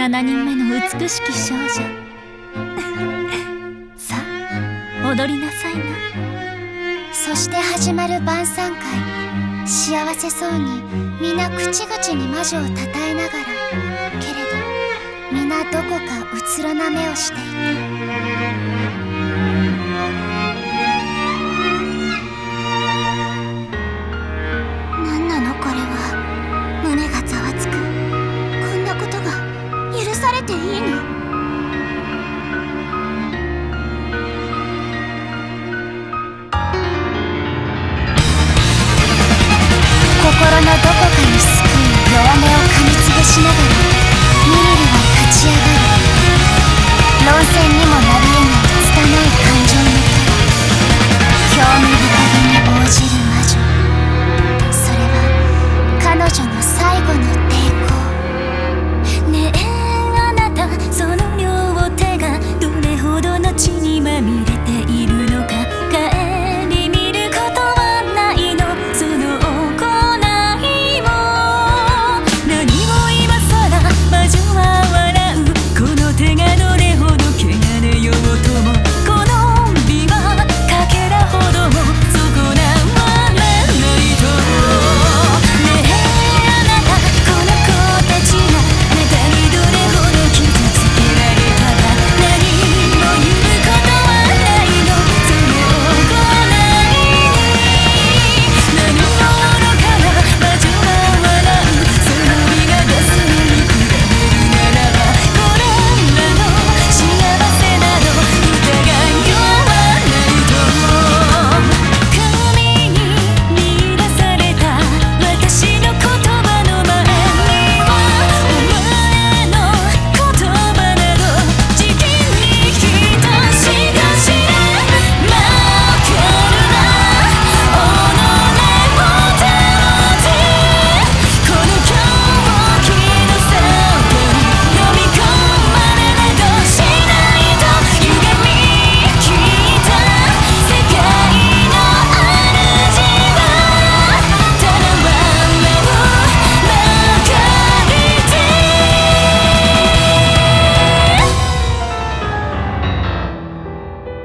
7人目の美しき少女。さあ踊りなさいな。そして始まる晩餐会。幸せそうに皆口々に魔女をたたえながら。けれど皆どこかうつろな目をしていた。許さ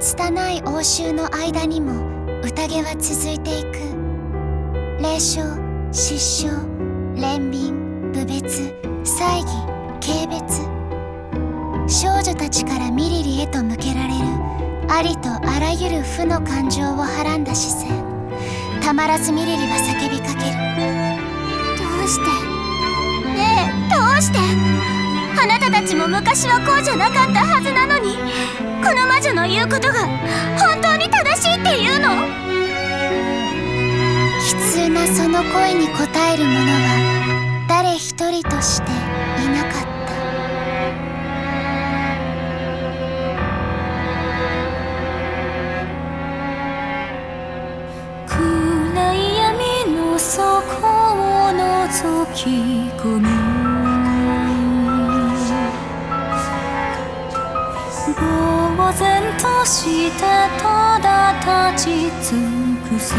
拙い応酬の間にも宴は続いていく。霊障失笑憐憫侮蔑猜疑軽蔑。少女たちからミリリへと向けられるありとあらゆる負の感情をはらんだ視線たまらずミリリは叫びかける。どうして？ねえどうして？あなたたちも昔はこうじゃなかったはずなのにこの魔女の言うことが本当に正しいっていうの？悲痛なその声に応える者は誰一人としていなかった。暗い闇の底を覗き込む然としてただ立ち尽くす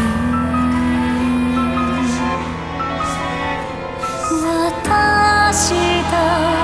私だ